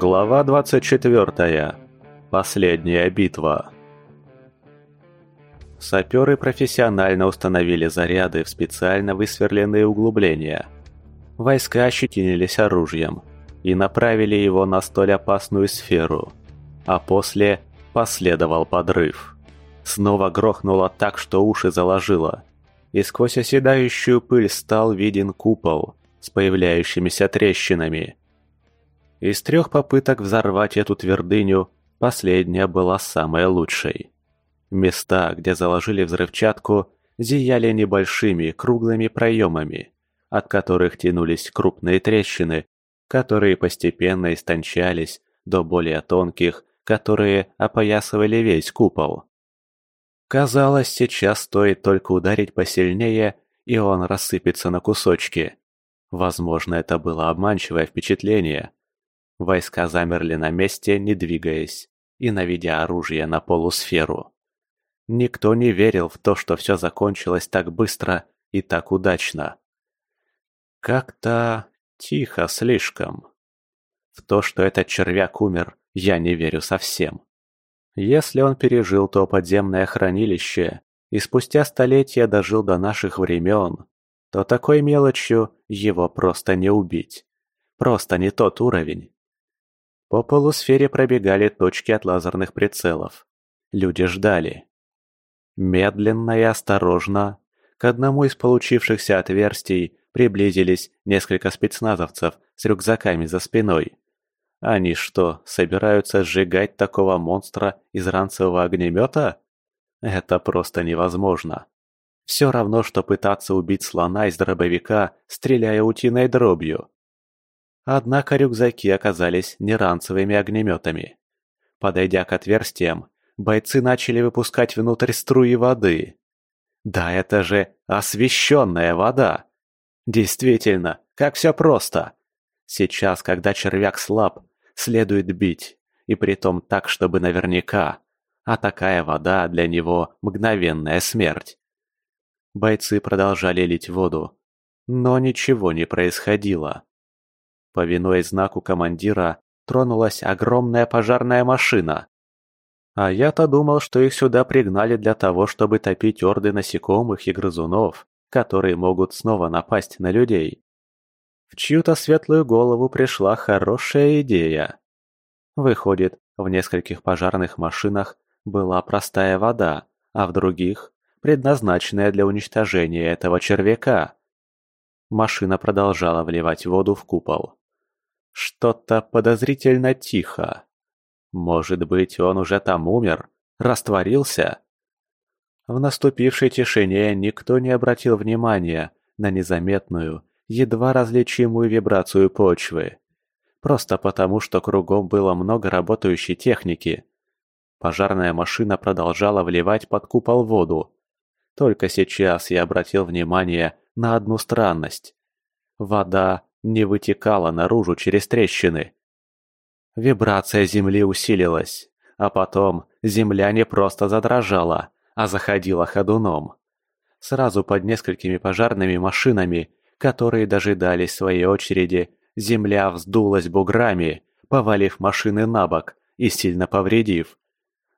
Глава 24. Последняя битва. Саперы профессионально установили заряды в специально высверленные углубления. Войска ощетинились оружием и направили его на столь опасную сферу. А после последовал подрыв. Снова грохнуло так, что уши заложило. И сквозь оседающую пыль стал виден купол с появляющимися трещинами – из трех попыток взорвать эту твердыню, последняя была самой лучшей. Места, где заложили взрывчатку, зияли небольшими круглыми проемами, от которых тянулись крупные трещины, которые постепенно истончались до более тонких, которые опоясывали весь купол. Казалось, сейчас стоит только ударить посильнее, и он рассыпется на кусочки. Возможно, это было обманчивое впечатление, Войска замерли на месте, не двигаясь, и наведя оружие на полусферу. Никто не верил в то, что все закончилось так быстро и так удачно. Как-то тихо слишком. В то, что этот червяк умер, я не верю совсем. Если он пережил то подземное хранилище и спустя столетия дожил до наших времен, то такой мелочью его просто не убить. Просто не тот уровень. По полусфере пробегали точки от лазерных прицелов. Люди ждали. Медленно и осторожно к одному из получившихся отверстий приблизились несколько спецназовцев с рюкзаками за спиной. Они что, собираются сжигать такого монстра из ранцевого огнемета? Это просто невозможно. Все равно, что пытаться убить слона из дробовика, стреляя утиной дробью. Однако рюкзаки оказались не ранцевыми огнеметами. Подойдя к отверстиям, бойцы начали выпускать внутрь струи воды. Да это же освещенная вода! Действительно, как все просто! Сейчас, когда червяк слаб, следует бить, и притом так, чтобы наверняка, а такая вода для него мгновенная смерть. Бойцы продолжали лить воду, но ничего не происходило. Повинуясь знаку командира, тронулась огромная пожарная машина. А я-то думал, что их сюда пригнали для того, чтобы топить орды насекомых и грызунов, которые могут снова напасть на людей. В чью-то светлую голову пришла хорошая идея. Выходит, в нескольких пожарных машинах была простая вода, а в других – предназначенная для уничтожения этого червяка. Машина продолжала вливать воду в купол. Что-то подозрительно тихо. Может быть, он уже там умер? Растворился? В наступившей тишине никто не обратил внимания на незаметную, едва различимую вибрацию почвы. Просто потому, что кругом было много работающей техники. Пожарная машина продолжала вливать под купол воду. Только сейчас я обратил внимание на одну странность. Вода не вытекала наружу через трещины. Вибрация земли усилилась, а потом земля не просто задрожала, а заходила ходуном. Сразу под несколькими пожарными машинами, которые дожидались своей очереди, земля вздулась буграми, повалив машины на бок и сильно повредив.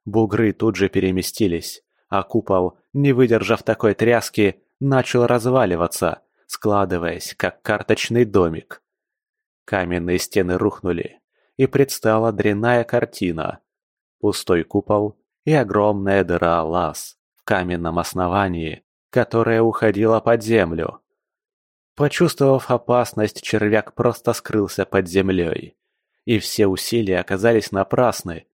Бугры тут же переместились, а купол, не выдержав такой тряски, начал разваливаться, складываясь, как карточный домик. Каменные стены рухнули, и предстала дрянная картина. Пустой купол и огромная дыра лаз в каменном основании, которая уходила под землю. Почувствовав опасность, червяк просто скрылся под землей. И все усилия оказались напрасны.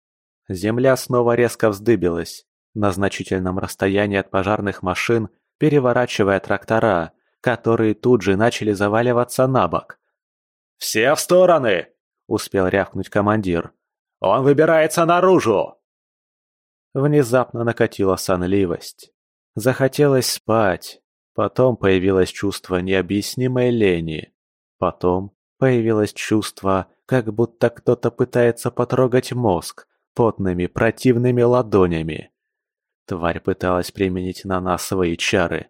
Земля снова резко вздыбилась, на значительном расстоянии от пожарных машин, переворачивая трактора, которые тут же начали заваливаться на бок. «Все в стороны!» – успел рявкнуть командир. «Он выбирается наружу!» Внезапно накатила сонливость. Захотелось спать. Потом появилось чувство необъяснимой лени. Потом появилось чувство, как будто кто-то пытается потрогать мозг потными противными ладонями. Тварь пыталась применить на нас свои чары,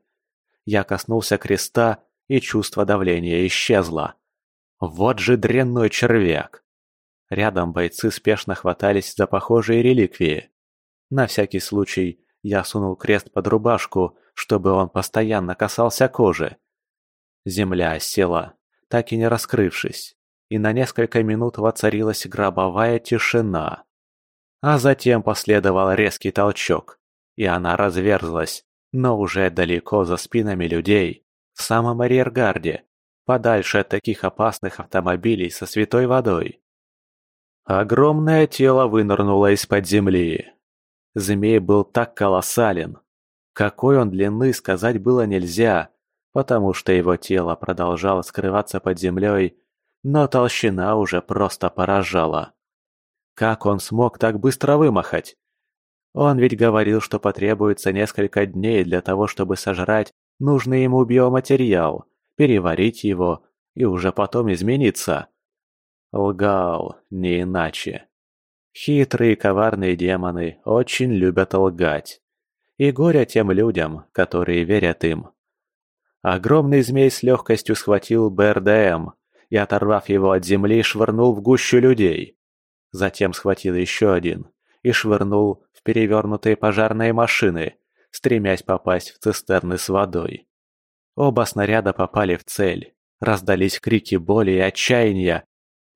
я коснулся креста, и чувство давления исчезло. Вот же дрянной червяк. Рядом бойцы спешно хватались за похожие реликвии. На всякий случай я сунул крест под рубашку, чтобы он постоянно касался кожи. Земля села, так и не раскрывшись, и на несколько минут воцарилась гробовая тишина. А затем последовал резкий толчок, и она разверзлась, но уже далеко за спинами людей, в самом арьергарде, подальше от таких опасных автомобилей со святой водой. Огромное тело вынырнуло из-под земли. Змей был так колоссален. Какой он длины сказать было нельзя, потому что его тело продолжало скрываться под землей, но толщина уже просто поражала. Как он смог так быстро вымахать? Он ведь говорил, что потребуется несколько дней для того, чтобы сожрать нужный ему биоматериал, переварить его и уже потом измениться. Лгал, не иначе. Хитрые и коварные демоны очень любят лгать. И горе тем людям, которые верят им. Огромный змей с легкостью схватил БРДМ и, оторвав его от земли, швырнул в гущу людей. Затем схватил еще один и швырнул перевернутые пожарные машины, стремясь попасть в цистерны с водой. Оба снаряда попали в цель. Раздались крики боли и отчаяния,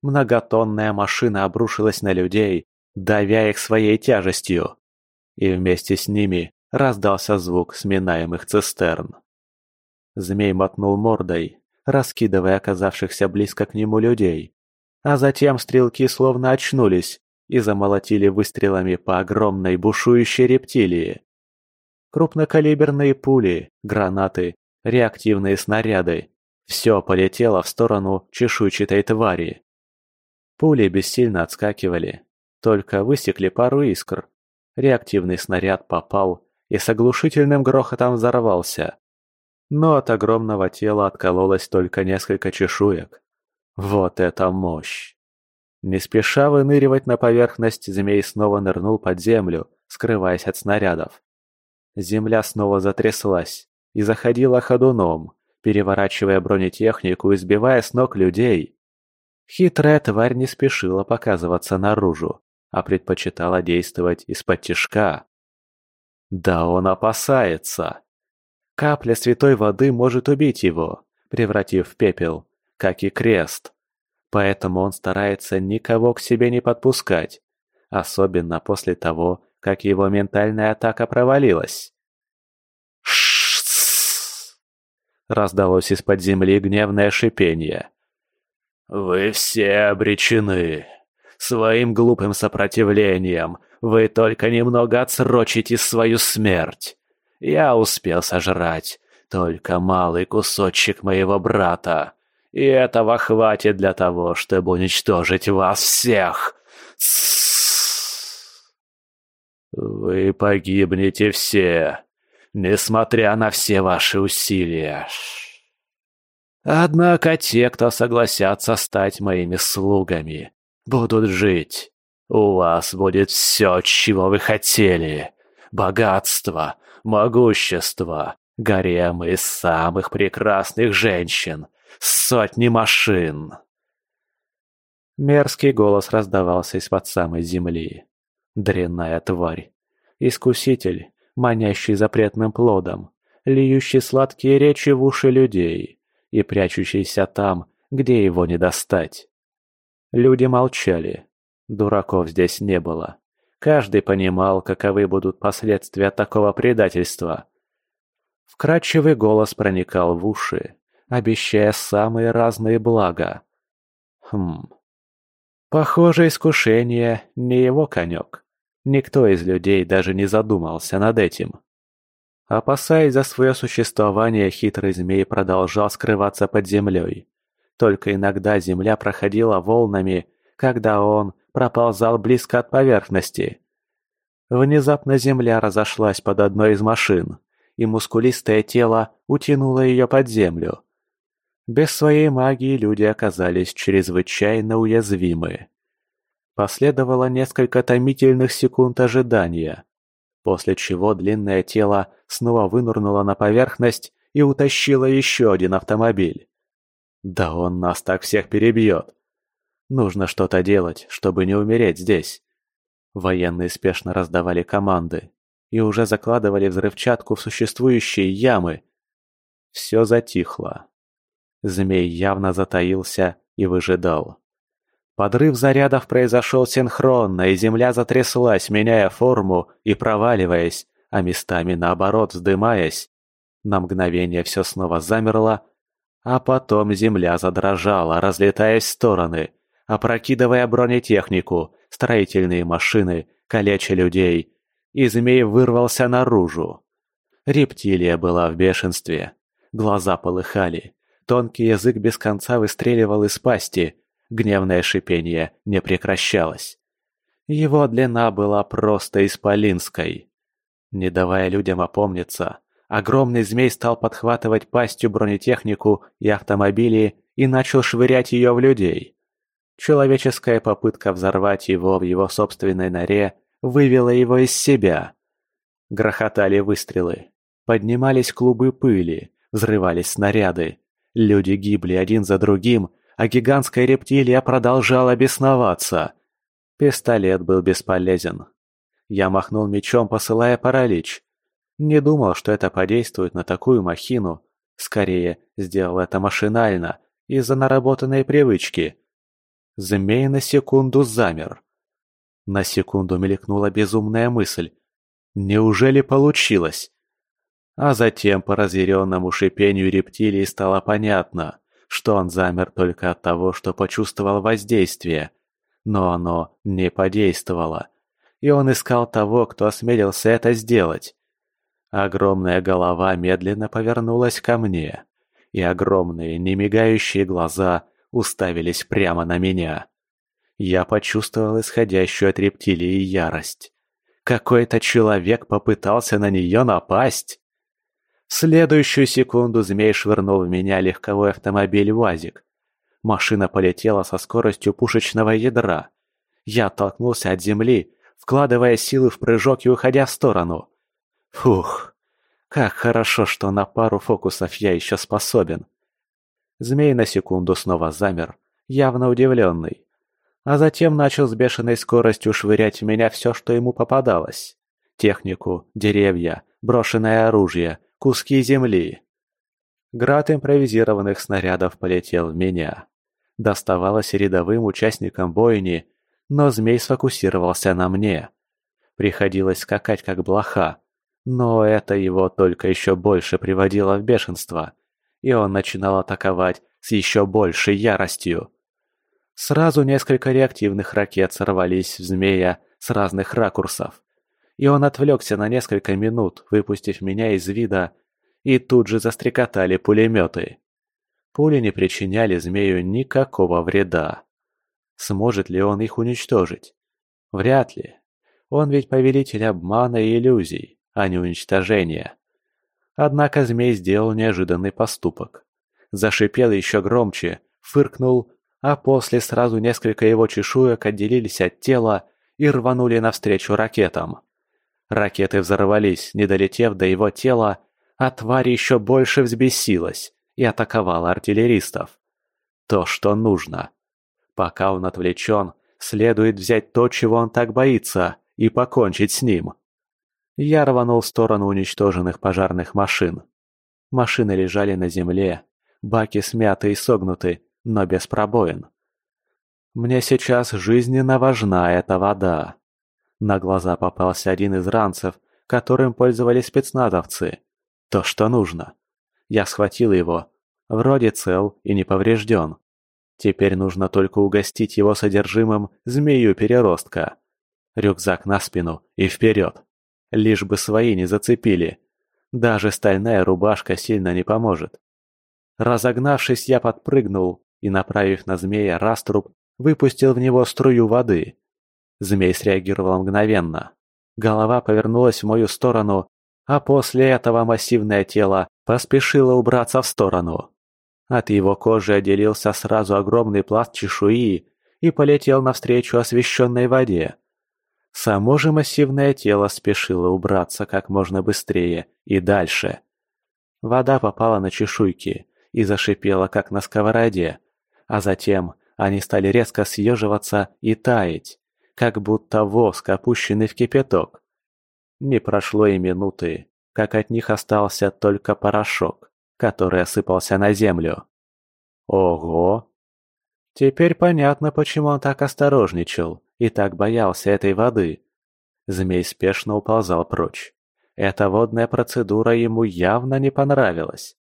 Многотонная машина обрушилась на людей, давя их своей тяжестью. И вместе с ними раздался звук сминаемых цистерн. Змей мотнул мордой, раскидывая оказавшихся близко к нему людей. А затем стрелки словно очнулись и замолотили выстрелами по огромной бушующей рептилии. Крупнокалиберные пули, гранаты, реактивные снаряды – все полетело в сторону чешуйчатой твари. Пули бессильно отскакивали, только высекли пару искр. Реактивный снаряд попал и с оглушительным грохотом взорвался. Но от огромного тела откололось только несколько чешуек. Вот это мощь! Не спеша выныривать на поверхность, змей снова нырнул под землю, скрываясь от снарядов. Земля снова затряслась и заходила ходуном, переворачивая бронетехнику и сбивая с ног людей. Хитрая тварь не спешила показываться наружу, а предпочитала действовать из-под тишка. Да он опасается. Капля святой воды может убить его, превратив в пепел, как и крест. Поэтому он старается никого к себе не подпускать, особенно после того, как его ментальная атака провалилась. Раздалось из-под земли гневное шипение. «Вы все обречены. Своим глупым сопротивлением вы только немного отсрочите свою смерть. Я успел сожрать только малый кусочек моего брата, и этого хватит для того, чтобы уничтожить вас всех. Вы погибнете все, несмотря на все ваши усилия. Однако те, кто согласятся стать моими слугами, будут жить. У вас будет все, чего вы хотели. Богатство, могущество, гаремы самых прекрасных женщин, сотни машин. Мерзкий голос раздавался из-под самой земли. Дрянная тварь. Искуситель, манящий запретным плодом, льющий сладкие речи в уши людей и прячущийся там, где его не достать. Люди молчали. Дураков здесь не было. Каждый понимал, каковы будут последствия такого предательства. Вкрадчивый голос проникал в уши, обещая самые разные блага. Хм. Похоже, искушение не его конек. Никто из людей даже не задумался над этим. Опасаясь за свое существование, хитрый змей продолжал скрываться под землей. Только иногда земля проходила волнами, когда он проползал близко от поверхности. Внезапно земля разошлась под одной из машин, и мускулистое тело утянуло ее под землю. Без своей магии люди оказались чрезвычайно уязвимы. Последовало несколько томительных секунд ожидания, после чего длинное тело снова вынырнуло на поверхность и утащило еще один автомобиль. Да он нас так всех перебьет. Нужно что-то делать, чтобы не умереть здесь. Военные спешно раздавали команды и уже закладывали взрывчатку в существующие ямы. Все затихло. Змей явно затаился и выжидал. Подрыв зарядов произошел синхронно, и земля затряслась, меняя форму и проваливаясь, а местами наоборот вздымаясь. На мгновение все снова замерло, а потом земля задрожала, разлетаясь в стороны, опрокидывая бронетехнику, строительные машины, калеча людей, и змей вырвался наружу. Рептилия была в бешенстве. Глаза полыхали, тонкий язык без конца выстреливал из пасти, гневное шипение не прекращалось. Его длина была просто исполинской. Не давая людям опомниться, огромный змей стал подхватывать пастью бронетехнику и автомобили и начал швырять ее в людей. Человеческая попытка взорвать его в его собственной норе вывела его из себя. Грохотали выстрелы, поднимались клубы пыли, взрывались снаряды. Люди гибли один за другим, а гигантская рептилия продолжала бесноваться. Пистолет был бесполезен. Я махнул мечом, посылая паралич. Не думал, что это подействует на такую махину. Скорее, сделал это машинально, из-за наработанной привычки. Змей на секунду замер. На секунду мелькнула безумная мысль. Неужели получилось? А затем по разъяренному шипению рептилии стало понятно, что он замер только от того, что почувствовал воздействие. Но оно не подействовало. И он искал того, кто осмелился это сделать. Огромная голова медленно повернулась ко мне, и огромные, немигающие глаза уставились прямо на меня. Я почувствовал исходящую от рептилии ярость. Какой-то человек попытался на нее напасть. Следующую секунду змей швырнул в меня легковой автомобиль УАЗик. Машина полетела со скоростью пушечного ядра. Я оттолкнулся от земли, вкладывая силы в прыжок и уходя в сторону. Фух, как хорошо, что на пару фокусов я еще способен. Змей на секунду снова замер, явно удивленный а затем начал с бешеной скоростью швырять в меня все, что ему попадалось. Технику, деревья, брошенное оружие, куски земли. Град импровизированных снарядов полетел в меня. Доставалось рядовым участникам бойни, но змей сфокусировался на мне. Приходилось скакать как блоха, но это его только еще больше приводило в бешенство, и он начинал атаковать с еще большей яростью. Сразу несколько реактивных ракет сорвались в змея с разных ракурсов. И он отвлекся на несколько минут, выпустив меня из вида, и тут же застрекотали пулеметы. Пули не причиняли змею никакого вреда. Сможет ли он их уничтожить? Вряд ли. Он ведь повелитель обмана и иллюзий, а не уничтожения. Однако змей сделал неожиданный поступок. Зашипел еще громче, фыркнул а после сразу несколько его чешуек отделились от тела и рванули навстречу ракетам. Ракеты взорвались, не долетев до его тела, а тварь еще больше взбесилась и атаковала артиллеристов. То, что нужно. Пока он отвлечен, следует взять то, чего он так боится, и покончить с ним. Я рванул в сторону уничтоженных пожарных машин. Машины лежали на земле, баки смяты и согнуты, но без пробоин. Мне сейчас жизненно важна эта вода. На глаза попался один из ранцев, которым пользовались спецназовцы. То, что нужно. Я схватил его. Вроде цел и не поврежден. Теперь нужно только угостить его содержимым змею-переростка. Рюкзак на спину и вперед. Лишь бы свои не зацепили. Даже стальная рубашка сильно не поможет. Разогнавшись, я подпрыгнул и, направив на змея раструб, выпустил в него струю воды. Змей среагировал мгновенно. Голова повернулась в мою сторону, а после этого массивное тело поспешило убраться в сторону. От его кожи отделился сразу огромный пласт чешуи и полетел навстречу освещенной воде. Само же массивное тело спешило убраться как можно быстрее и дальше. Вода попала на чешуйки и зашипела, как на сковороде, а затем они стали резко съеживаться и таять, как будто воск, опущенный в кипяток. Не прошло и минуты, как от них остался только порошок, который осыпался на землю. Ого! Теперь понятно, почему он так осторожничал и так боялся этой воды. Змей спешно уползал прочь. Эта водная процедура ему явно не понравилась.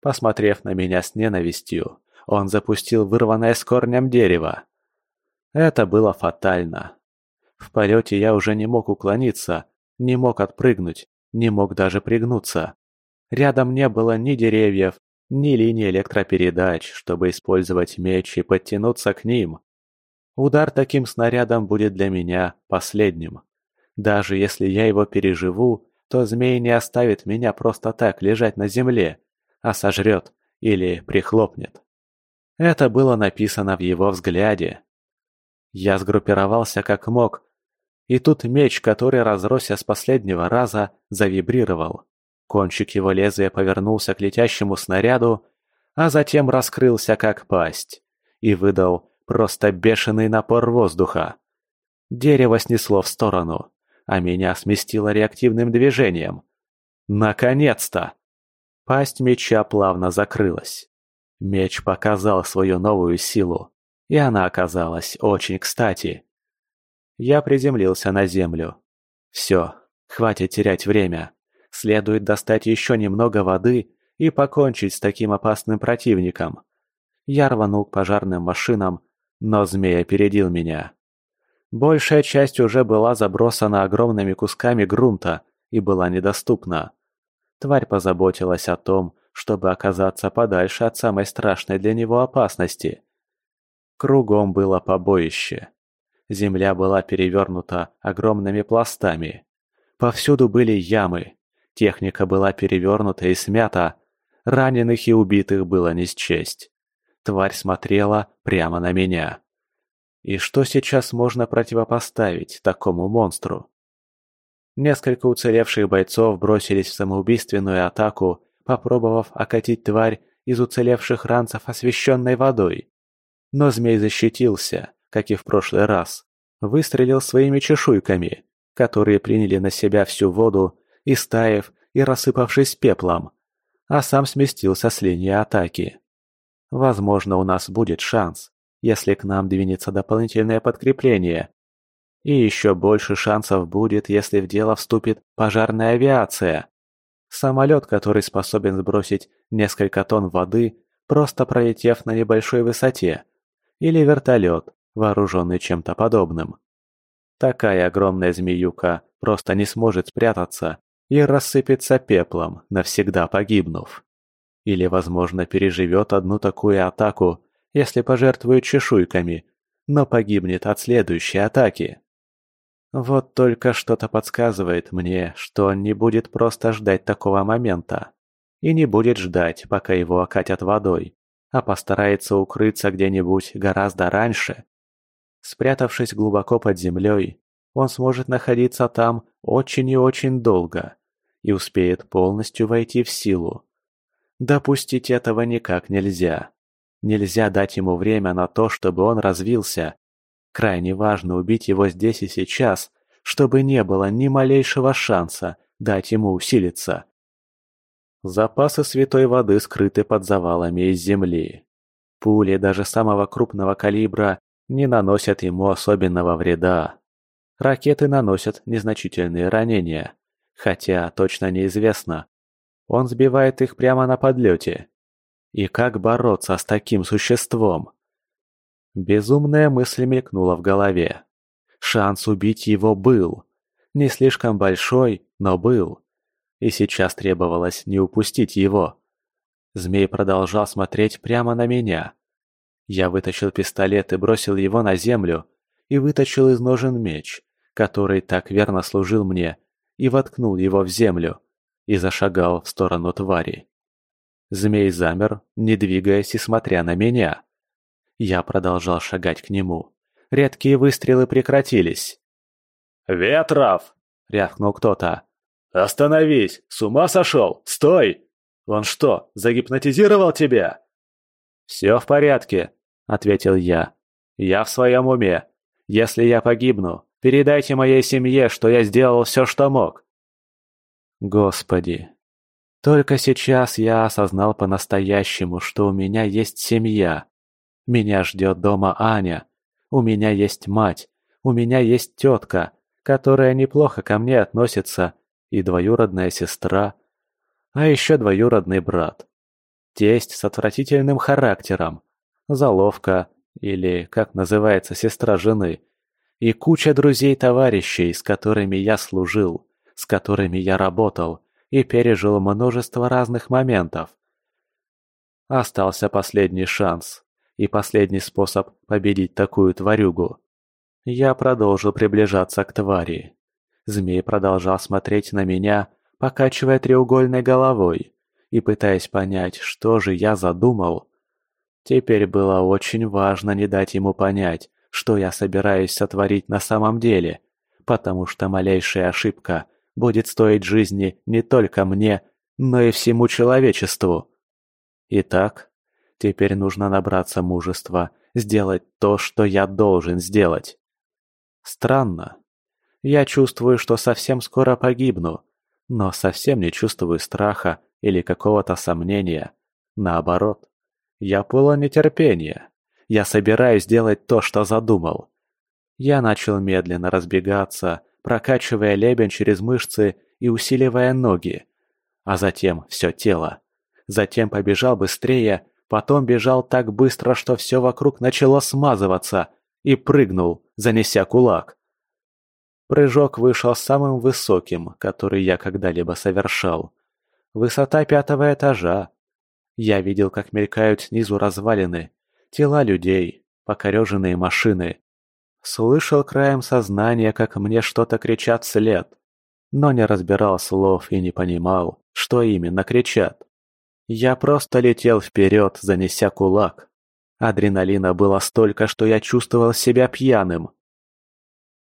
Посмотрев на меня с ненавистью, он запустил вырванное с корнем дерево. Это было фатально. В полете я уже не мог уклониться, не мог отпрыгнуть, не мог даже пригнуться. Рядом не было ни деревьев, ни линии электропередач, чтобы использовать меч и подтянуться к ним. Удар таким снарядом будет для меня последним. Даже если я его переживу, то змей не оставит меня просто так лежать на земле, а сожрет или прихлопнет. Это было написано в его взгляде. Я сгруппировался как мог, и тут меч, который разросся с последнего раза, завибрировал. Кончик его лезвия повернулся к летящему снаряду, а затем раскрылся как пасть и выдал просто бешеный напор воздуха. Дерево снесло в сторону, а меня сместило реактивным движением. Наконец-то! Пасть меча плавно закрылась. Меч показал свою новую силу, и она оказалась очень кстати. Я приземлился на землю. Все, хватит терять время. Следует достать еще немного воды и покончить с таким опасным противником. Я рванул к пожарным машинам, но змей опередил меня. Большая часть уже была забросана огромными кусками грунта и была недоступна. Тварь позаботилась о том, чтобы оказаться подальше от самой страшной для него опасности. Кругом было побоище. Земля была перевернута огромными пластами. Повсюду были ямы, Техника была перевернута и смята. Раненых и убитых было не счесть. Тварь смотрела прямо на меня. И что сейчас можно противопоставить такому монстру? Несколько уцелевших бойцов бросились в самоубийственную атаку, попробовав окатить тварь из уцелевших ранцев освещенной водой. Но змей защитился, как и в прошлый раз. Выстрелил своими чешуйками, которые приняли на себя всю воду истаив и рассыпавшись пеплом, а сам сместился с линии атаки. Возможно, у нас будет шанс, если к нам двинется дополнительное подкрепление. И еще больше шансов будет, если в дело вступит пожарная авиация. Самолет, который способен сбросить несколько тонн воды, просто пролетев на небольшой высоте. Или вертолет, вооруженный чем-то подобным. Такая огромная змеюка просто не сможет спрятаться и рассыпется пеплом, навсегда погибнув. Или, возможно, переживет одну такую атаку, если пожертвует чешуйками, но погибнет от следующей атаки. Вот только что-то подсказывает мне, что он не будет просто ждать такого момента. И не будет ждать, пока его окатят водой, а постарается укрыться где-нибудь гораздо раньше. Спрятавшись глубоко под землей, он сможет находиться там очень и очень долго, и успеет полностью войти в силу. Допустить этого никак нельзя. Нельзя дать ему время на то, чтобы он развился. Крайне важно убить его здесь и сейчас, чтобы не было ни малейшего шанса дать ему усилиться. Запасы святой воды скрыты под завалами из земли. Пули даже самого крупного калибра не наносят ему особенного вреда. Ракеты наносят незначительные ранения. Хотя точно неизвестно. Он сбивает их прямо на подлете. И как бороться с таким существом? Безумная мысль мелькнула в голове. Шанс убить его был. Не слишком большой, но был. И сейчас требовалось не упустить его. Змей продолжал смотреть прямо на меня. Я вытащил пистолет и бросил его на землю, и вытащил из ножен меч, который так верно служил мне и воткнул его в землю, и зашагал в сторону твари. Змей замер, не двигаясь и смотря на меня. Я продолжал шагать к нему. Редкие выстрелы прекратились. «Ветров!» — рявкнул кто-то. «Остановись! С ума сошел! Стой! Он что, загипнотизировал тебя?» «Все в порядке», — ответил я. «Я в своем уме. Если я погибну, передайте моей семье, что я сделал все, что мог». Господи, только сейчас я осознал по-настоящему, что у меня есть семья. Меня ждет дома Аня. У меня есть мать. У меня есть тетка, которая неплохо ко мне относится, и двоюродная сестра. А еще двоюродный брат. Тесть с отвратительным характером. Заловка, или, как называется, сестра жены. И куча друзей-товарищей, с которыми я служил, с которыми я работал и пережил множество разных моментов. Остался последний шанс и последний способ победить такую тварюгу. Я продолжил приближаться к твари. Змей продолжал смотреть на меня, покачивая треугольной головой и пытаясь понять, что же я задумал. Теперь было очень важно не дать ему понять, что я собираюсь сотворить на самом деле, потому что малейшая ошибка будет стоить жизни не только мне, но и всему человечеству. Итак, теперь нужно набраться мужества, сделать то, что я должен сделать. Странно. Я чувствую, что совсем скоро погибну, но совсем не чувствую страха или какого-то сомнения. Наоборот, я полон нетерпения. Я собираюсь сделать то, что задумал. Я начал медленно разбегаться, прокачивая лебень через мышцы и усиливая ноги. А затем все тело. Затем побежал быстрее, потом бежал так быстро, что все вокруг начало смазываться, и прыгнул, занеся кулак. Прыжок вышел самым высоким, который я когда-либо совершал. Высота пятого этажа. Я видел, как мелькают снизу развалины, тела людей, покореженные машины, Слышал краем сознания, как мне что-то кричат вслед, но не разбирал слов и не понимал, что именно кричат. Я просто летел вперед, занеся кулак. Адреналина было столько, что я чувствовал себя пьяным.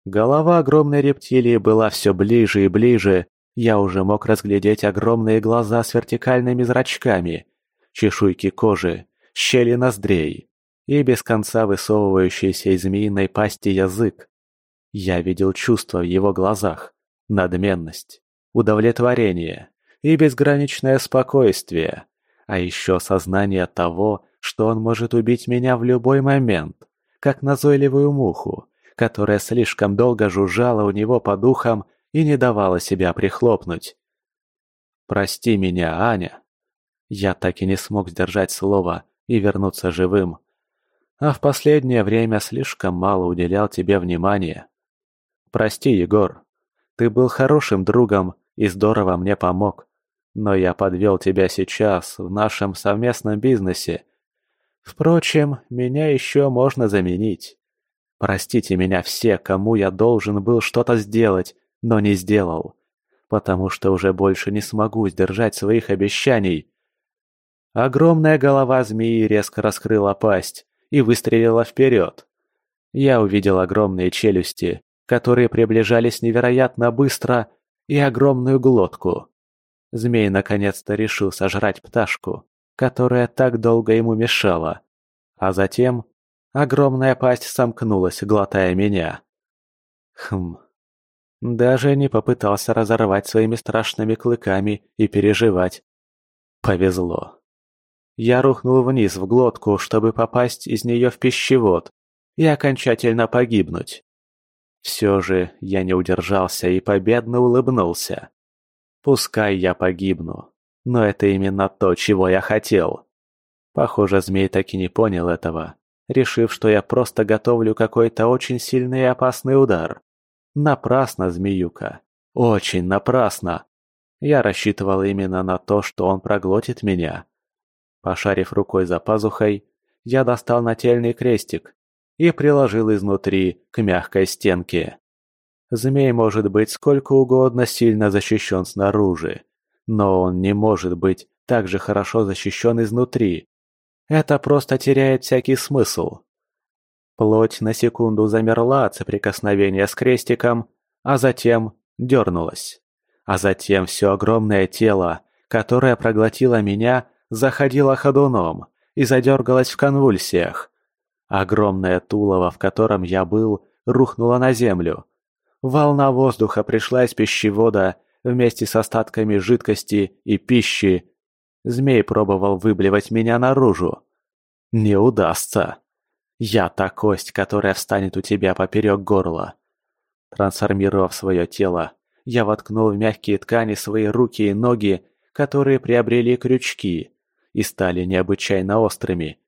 Голова огромной рептилии была все ближе и ближе, я уже мог разглядеть огромные глаза с вертикальными зрачками, чешуйки кожи, щели ноздрей и без конца высовывающийся из змеиной пасти язык. Я видел чувства в его глазах, надменность, удовлетворение и безграничное спокойствие, а еще сознание того, что он может убить меня в любой момент, как назойливую муху, которая слишком долго жужжала у него по духам и не давала себя прихлопнуть. «Прости меня, Аня». Я так и не смог сдержать слово и вернуться живым, а в последнее время слишком мало уделял тебе внимания. Прости, Егор. Ты был хорошим другом и здорово мне помог. Но я подвел тебя сейчас в нашем совместном бизнесе. Впрочем, меня еще можно заменить. Простите меня все, кому я должен был что-то сделать, но не сделал. Потому что уже больше не смогу сдержать своих обещаний. Огромная голова змеи резко раскрыла пасть, и выстрелила вперед. Я увидел огромные челюсти, которые приближались невероятно быстро, и огромную глотку. Змей наконец-то решил сожрать пташку, которая так долго ему мешала. А затем огромная пасть сомкнулась, глотая меня. Хм. Даже не попытался разорвать своими страшными клыками и переживать. Повезло. Я рухнул вниз в глотку, чтобы попасть из нее в пищевод и окончательно погибнуть. Все же я не удержался и победно улыбнулся. Пускай я погибну, но это именно то, чего я хотел. Похоже, змей так и не понял этого, решив, что я просто готовлю какой-то очень сильный и опасный удар. Напрасно, змеюка. Очень напрасно. Я рассчитывал именно на то, что он проглотит меня. Пошарив рукой за пазухой, я достал нательный крестик и приложил изнутри к мягкой стенке. Змей может быть сколько угодно сильно защищен снаружи, но он не может быть так же хорошо защищен изнутри. Это просто теряет всякий смысл. Плоть на секунду замерла от соприкосновения с крестиком, а затем дернулась. А затем все огромное тело, которое проглотило меня, заходила ходуном и задергалась в конвульсиях. Огромное тулово, в котором я был, рухнуло на землю. Волна воздуха пришла из пищевода вместе с остатками жидкости и пищи. Змей пробовал выблевать меня наружу. Не удастся. Я та кость, которая встанет у тебя поперек горла. Трансформировав свое тело, я воткнул в мягкие ткани свои руки и ноги, которые приобрели крючки и стали необычайно острыми.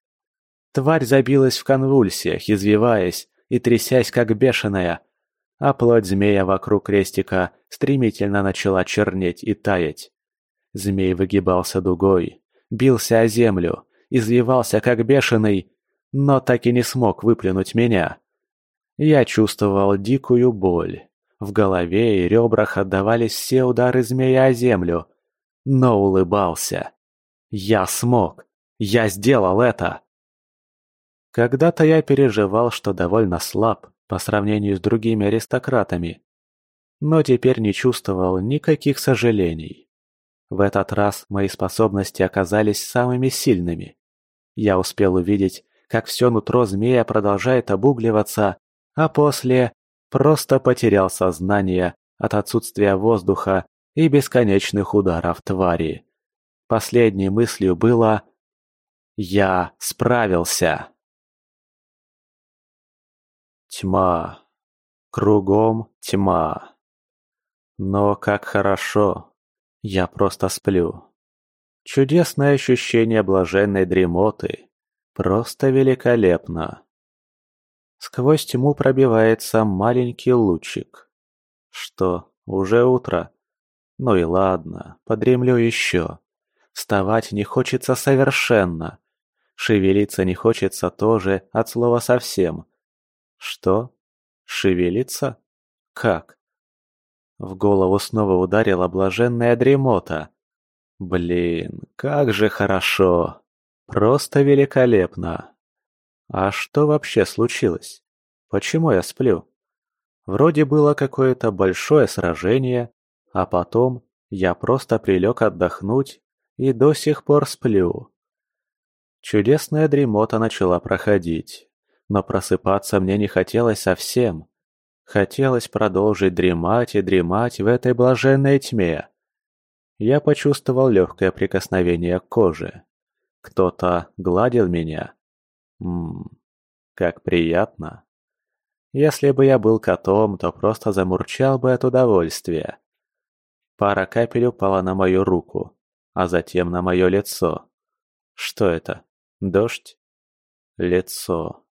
Тварь забилась в конвульсиях, извиваясь и трясясь как бешеная, а плоть змея вокруг крестика стремительно начала чернеть и таять. Змей выгибался дугой, бился о землю, извивался как бешеный, но так и не смог выплюнуть меня. Я чувствовал дикую боль. В голове и ребрах отдавались все удары змея о землю, но улыбался. Я смог. Я сделал это. Когда-то я переживал, что довольно слаб, по сравнению с другими аристократами. Но теперь не чувствовал никаких сожалений. В этот раз мои способности оказались самыми сильными. Я успел увидеть, как все нутро змея продолжает обугливаться, а после просто потерял сознание от отсутствия воздуха и бесконечных ударов твари. Последней мыслью было «Я справился!» Тьма. Кругом тьма. Но как хорошо. Я просто сплю. Чудесное ощущение блаженной дремоты. Просто великолепно. Сквозь тьму пробивается маленький лучик. Что, уже утро? Ну и ладно, подремлю еще. Вставать не хочется совершенно. Шевелиться не хочется тоже от слова совсем. Что? Шевелится? Как? В голову снова ударила блаженная дремота. Блин, как же хорошо. Просто великолепно. А что вообще случилось? Почему я сплю? Вроде было какое-то большое сражение, а потом я просто прилег отдохнуть и до сих пор сплю. Чудесная дремота начала проходить но просыпаться мне не хотелось совсем. Хотелось продолжить дремать и дремать в этой блаженной тьме. Я почувствовал легкое прикосновение к коже. Кто-то гладил меня. Ммм, как приятно. Если бы я был котом, то просто замурчал бы от удовольствия. Пара капель упала на мою руку, а затем на мое лицо. Что это? Дождь? Лицо.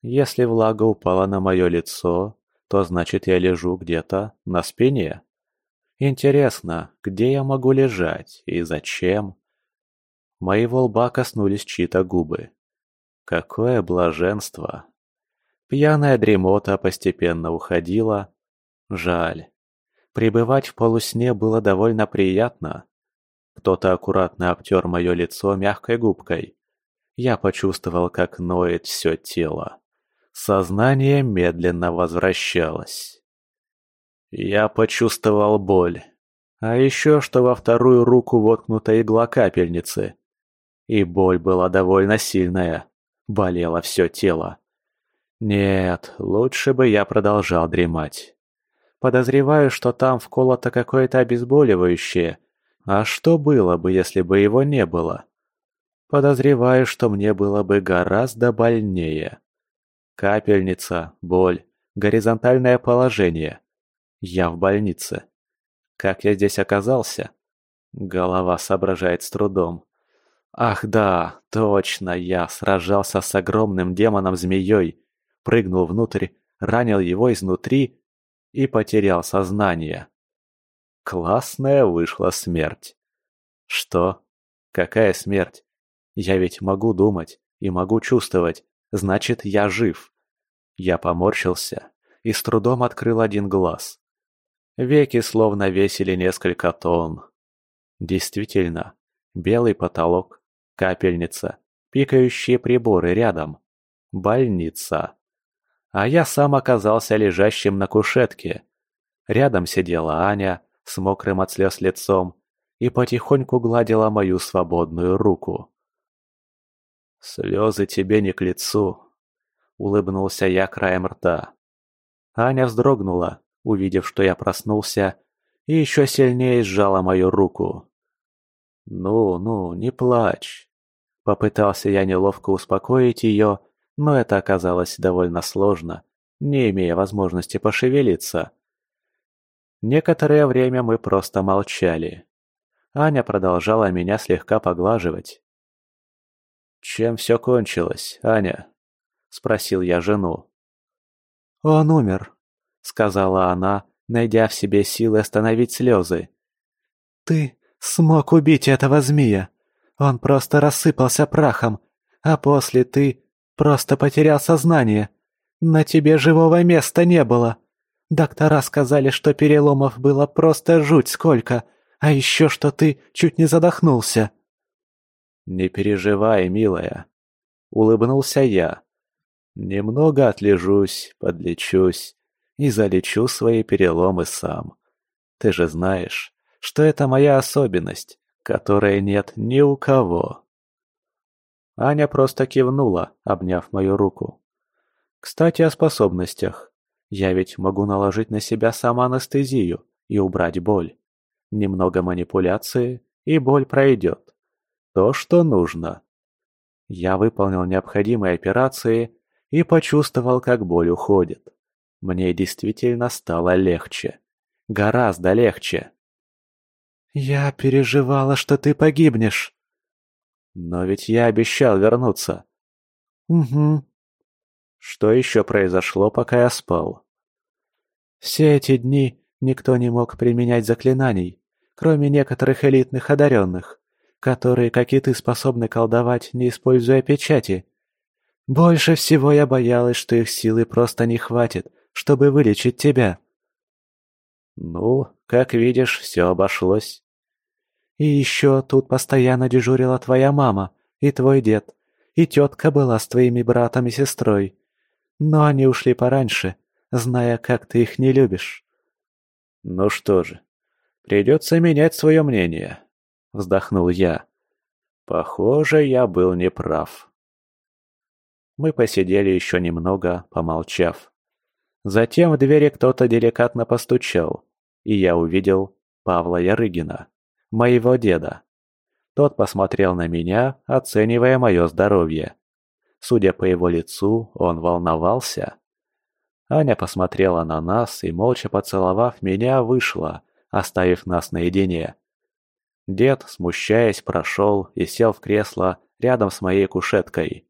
Если влага упала на мое лицо, то значит я лежу где-то на спине. Интересно, где я могу лежать и зачем? Моего лба коснулись чьи-то губы. Какое блаженство! Пьяная дремота постепенно уходила. Жаль. Пребывать в полусне было довольно приятно. Кто-то аккуратно обтер мое лицо мягкой губкой. Я почувствовал, как ноет все тело. Сознание медленно возвращалось. Я почувствовал боль. А еще, что во вторую руку воткнута игла капельницы. И боль была довольно сильная. Болело все тело. Нет, лучше бы я продолжал дремать. Подозреваю, что там вколото какое-то обезболивающее. А что было бы, если бы его не было? Подозреваю, что мне было бы гораздо больнее. Капельница, боль, горизонтальное положение. Я в больнице. Как я здесь оказался? Голова соображает с трудом. Ах да, точно, я сражался с огромным демоном-змеей, прыгнул внутрь, ранил его изнутри и потерял сознание. Классная вышла смерть. Что? Какая смерть? Я ведь могу думать и могу чувствовать, Значит, я жив. Я поморщился и с трудом открыл один глаз. Веки словно весили несколько тонн. Действительно, белый потолок, капельница, пикающие приборы рядом. Больница. А я сам оказался лежащим на кушетке. Рядом сидела Аня с мокрым от слез лицом и потихоньку гладила мою свободную руку. «Слезы тебе не к лицу», улыбнулся я краем рта. Аня вздрогнула, увидев, что я проснулся, и еще сильнее сжала мою руку. «Ну, ну, не плачь!» Попытался я неловко успокоить ее, но это оказалось довольно сложно, не имея возможности пошевелиться. Некоторое время мы просто молчали. Аня продолжала меня слегка поглаживать. «Чем все кончилось, Аня?» – спросил я жену. «Он умер», – сказала она, найдя в себе силы остановить слезы. «Ты смог убить этого змея. Он просто рассыпался прахом, а после ты просто потерял сознание. На тебе живого места не было. Доктора сказали, что переломов было просто жуть сколько, а еще что ты чуть не задохнулся». «Не переживай, милая», — улыбнулся я. «Немного отлежусь, подлечусь и залечу свои переломы сам. Ты же знаешь, что это моя особенность, которой нет ни у кого». Аня просто кивнула, обняв мою руку. «Кстати, о способностях. Я ведь могу наложить на себя самоанестезию и убрать боль. Немного манипуляции, и боль пройдет. То, что нужно. Я выполнил необходимые операции и почувствовал, как боль уходит. Мне действительно стало легче. Гораздо легче. «Я переживала, что ты погибнешь». «Но ведь я обещал вернуться». «Угу». Что еще произошло, пока я спал? Все эти дни никто не мог применять заклинаний, кроме некоторых элитных одаренных, которые, как и ты, способны колдовать, не используя печати. Больше всего я боялась, что их силы просто не хватит, чтобы вылечить тебя. Ну, как видишь, все обошлось. И еще тут постоянно дежурила твоя мама и твой дед, и тетка была с твоими братом и сестрой. Но они ушли пораньше, зная, как ты их не любишь. Ну что же, придется менять свое мнение, вздохнул я. Похоже, я был неправ. Мы посидели еще немного, помолчав. Затем в двери кто-то деликатно постучал, и я увидел Павла Ярыгина, моего деда. Тот посмотрел на меня, оценивая мое здоровье. Судя по его лицу, он волновался. Аня посмотрела на нас и, молча поцеловав меня, вышла, оставив нас наедине. Дед, смущаясь, прошел и сел в кресло рядом с моей кушеткой.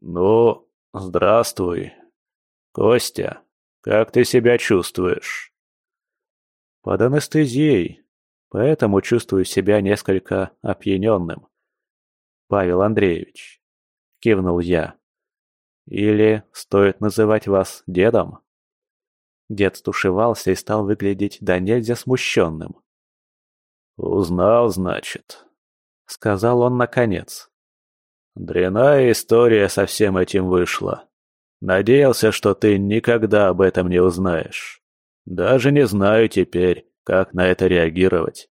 «Ну, здравствуй. Костя, как ты себя чувствуешь?» «Под анестезией, поэтому чувствую себя несколько опьяненным. Павел Андреевич, — кивнул я. «Или стоит называть вас дедом?» Дед стушевался и стал выглядеть да нельзя смущенным. «Узнал, значит», — сказал он наконец. «Дряная история со всем этим вышла. Надеялся, что ты никогда об этом не узнаешь. Даже не знаю теперь, как на это реагировать.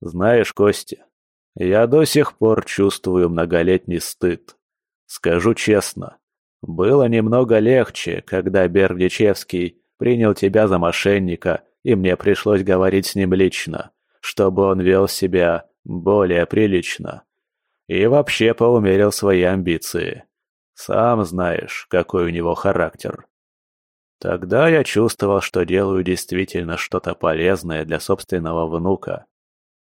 Знаешь, Костя, я до сих пор чувствую многолетний стыд. Скажу честно, было немного легче, когда Бердичевский принял тебя за мошенника, и мне пришлось говорить с ним лично, чтобы он вел себя более прилично. И вообще поумерил свои амбиции. Сам знаешь, какой у него характер. Тогда я чувствовал, что делаю действительно что-то полезное для собственного внука.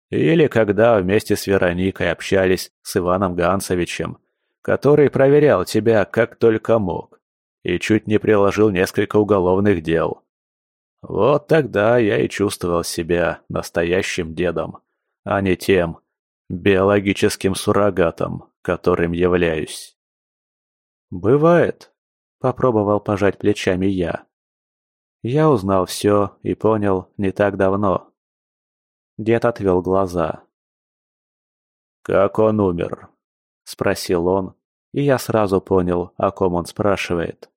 Или когда вместе с Вероникой общались с Иваном Гансовичем, который проверял тебя как только мог и чуть не приложил несколько уголовных дел. Вот тогда я и чувствовал себя настоящим дедом, а не тем биологическим суррогатом, которым являюсь. «Бывает», — попробовал пожать плечами я. Я узнал все и понял не так давно. Дед отвел глаза. «Как он умер?» — спросил он, и я сразу понял, о ком он спрашивает.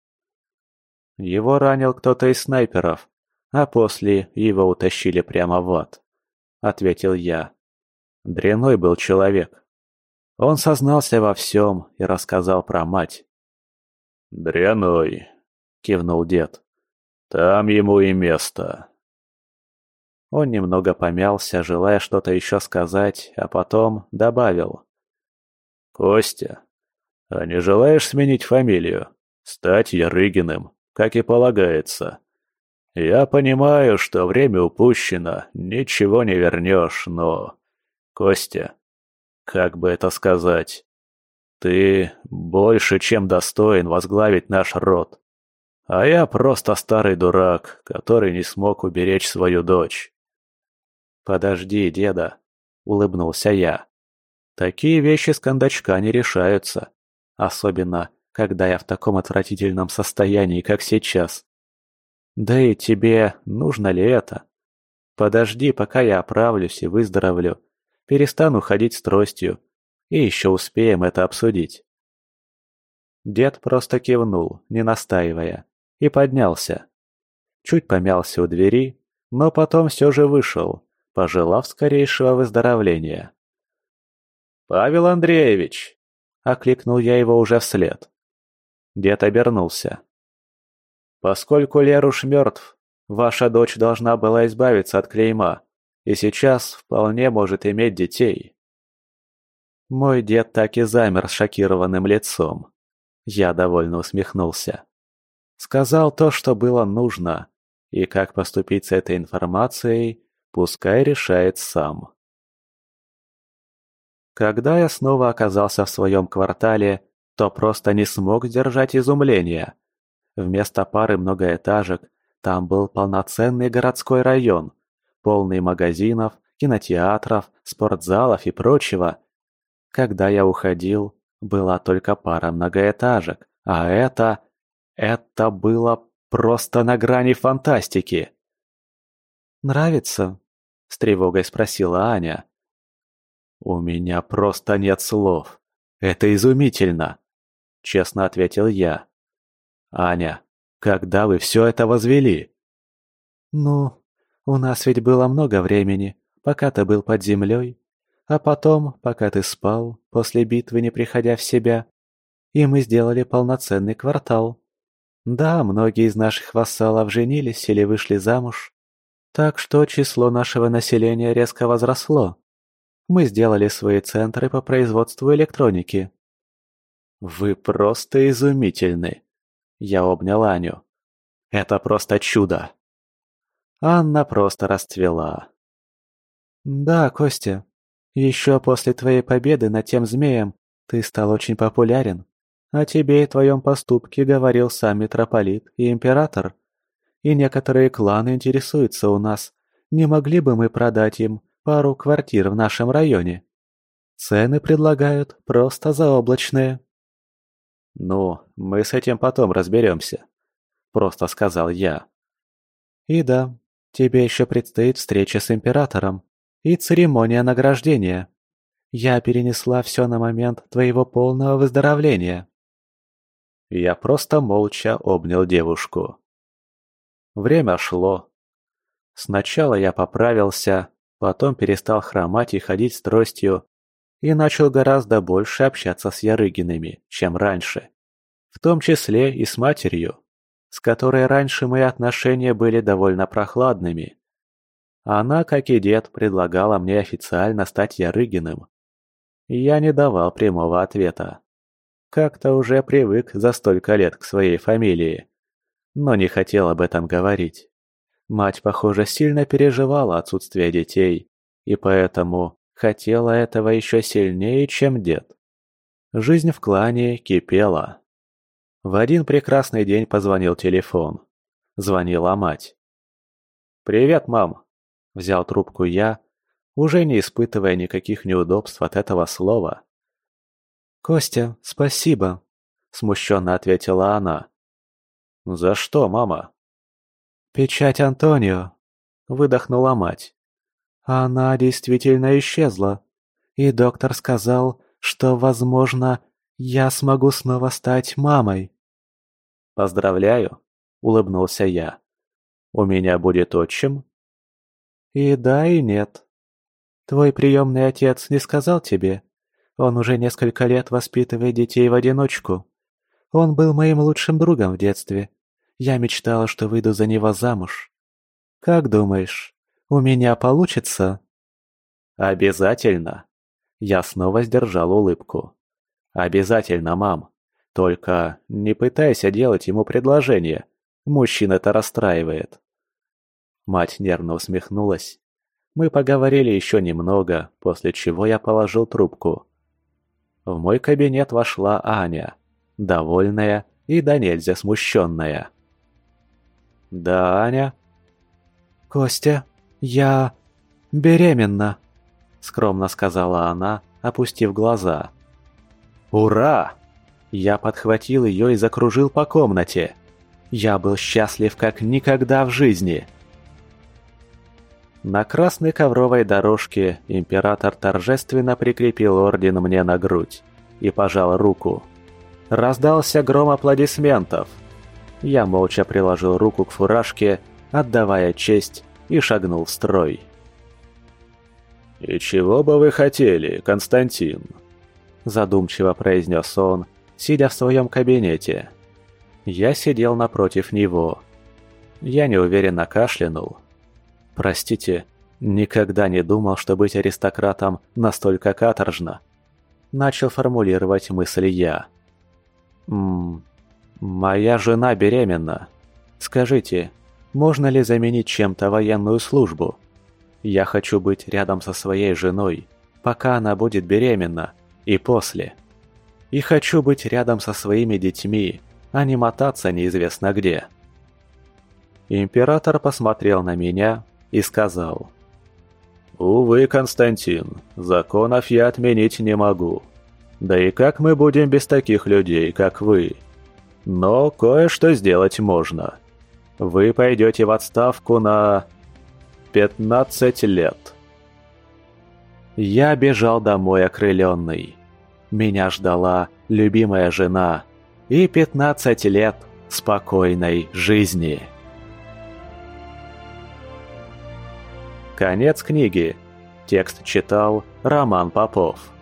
Его ранил кто-то из снайперов, а после его утащили прямо в ад, — ответил я. Дряной был человек. Он сознался во всем и рассказал про мать. «Дряной», — кивнул дед. «Там ему и место». Он немного помялся, желая что-то еще сказать, а потом добавил. «Костя, а не желаешь сменить фамилию? Стать Ярыгиным, как и полагается?» «Я понимаю, что время упущено, ничего не вернешь, но...» «Костя, как бы это сказать? Ты больше, чем достоин возглавить наш род. А я просто старый дурак, который не смог уберечь свою дочь». «Подожди, деда», — улыбнулся я. «Такие вещи с кондачка не решаются. Особенно, когда я в таком отвратительном состоянии, как сейчас. Да и тебе нужно ли это? Подожди, пока я оправлюсь и выздоровлю. Перестану ходить с тростью. И еще успеем это обсудить. Дед просто кивнул, не настаивая, и поднялся. Чуть помялся у двери, но потом все же вышел, пожелав скорейшего выздоровления. «Павел Андреевич!» – окликнул я его уже вслед. Дед обернулся. Поскольку Леруш мертв, ваша дочь должна была избавиться от клейма, и сейчас вполне может иметь детей. Мой дед так и замер с шокированным лицом. Я довольно усмехнулся. Сказал то, что было нужно, и как поступить с этой информацией, пускай решает сам. Когда я снова оказался в своем квартале, то просто не смог сдержать изумления. Вместо пары многоэтажек там был полноценный городской район, полный магазинов, кинотеатров, спортзалов и прочего. Когда я уходил, была только пара многоэтажек, а это... это было просто на грани фантастики. «Нравится?» – с тревогой спросила Аня. «У меня просто нет слов. Это изумительно!» – честно ответил я. «Аня, когда вы все это возвели?» «Ну, у нас ведь было много времени, пока ты был под землей, а потом, пока ты спал, после битвы не приходя в себя, и мы сделали полноценный квартал. Да, многие из наших вассалов женились или вышли замуж, так что число нашего населения резко возросло. Мы сделали свои центры по производству электроники». «Вы просто изумительны!» Я обнял Аню. «Это просто чудо!» Анна просто расцвела. «Да, Костя, еще после твоей победы над тем змеем ты стал очень популярен. О тебе и твоем поступке говорил сам митрополит и император. И некоторые кланы интересуются у нас, не могли бы мы продать им пару квартир в нашем районе. Цены предлагают просто заоблачные». «Ну, мы с этим потом разберемся», — просто сказал я. «И да, тебе еще предстоит встреча с императором и церемония награждения. Я перенесла все на момент твоего полного выздоровления». Я просто молча обнял девушку. Время шло. Сначала я поправился, потом перестал хромать и ходить с тростью, и начал гораздо больше общаться с Ярыгинами, чем раньше. В том числе и с матерью, с которой раньше мои отношения были довольно прохладными. Она, как и дед, предлагала мне официально стать Ярыгиным. Я не давал прямого ответа. Как-то уже привык за столько лет к своей фамилии, но не хотел об этом говорить. Мать, похоже, сильно переживала отсутствие детей, и поэтому хотела этого еще сильнее, чем дед. Жизнь в клане кипела. В один прекрасный день позвонил телефон. Звонила мать. «Привет, мам!» – взял трубку я, уже не испытывая никаких неудобств от этого слова. «Костя, спасибо!» – смущенно ответила она. «За что, мама?» «Печать Антонио!» – выдохнула мать. Она действительно исчезла. И доктор сказал, что, возможно, я смогу снова стать мамой. «Поздравляю», — улыбнулся я. «У меня будет отчим?» «И да, и нет. Твой приемный отец не сказал тебе. Он уже несколько лет воспитывает детей в одиночку. Он был моим лучшим другом в детстве. Я мечтала, что выйду за него замуж. Как думаешь, у меня получится?» «Обязательно!» Я снова сдержал улыбку. «Обязательно, мам. Только не пытайся делать ему предложение. Мужчин это расстраивает». Мать нервно усмехнулась. Мы поговорили еще немного, после чего я положил трубку. В мой кабинет вошла Аня, довольная и до нельзя смущенная. «Да, Аня?» «Костя, я беременна», — скромно сказала она, опустив глаза. «Ура!» Я подхватил ее и закружил по комнате. Я был счастлив как никогда в жизни. На красной ковровой дорожке император торжественно прикрепил орден мне на грудь и пожал руку. Раздался гром аплодисментов. Я молча приложил руку к фуражке, отдавая честь, и шагнул в строй. «И чего бы вы хотели, Константин?» Задумчиво произнес он, сидя в своем кабинете. Я сидел напротив него. Я неуверенно кашлянул. «Простите, никогда не думал, что быть аристократом настолько каторжно». Начал формулировать мысли я. «Ммм, моя жена беременна. Скажите, можно ли заменить чем-то военную службу? Я хочу быть рядом со своей женой, пока она будет беременна, и после». И хочу быть рядом со своими детьми, а не мотаться неизвестно где. Император посмотрел на меня и сказал. «Увы, Константин, законов я отменить не могу. Да и как мы будем без таких людей, как вы? Но кое-что сделать можно. Вы пойдете в отставку на... 15 лет». Я бежал домой окрыленный. Меня ждала любимая жена и 15 лет спокойной жизни. Конец книги. Текст читал Роман Попов.